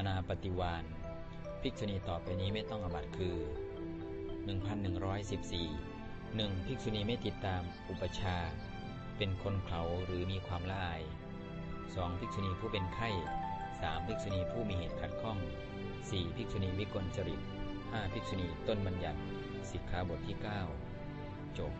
อนาปฏิวานภิกษุณีต่อไปนี้ไม่ต้องอบัตคือ 1114 1. ภิกษุณีไม่ติดตามอุปชา เป็นคนเขาหรือมีความละอาย 2. ภิกษุณีผู้เป็นไข้ 3. ภิกษุณีผู้มีเหตุขัดข้อง 4. ภิกษุณีวิกลจริต 5. ภิกษุณีต้นบัญญัติสิกขาบทที่ 9 จบ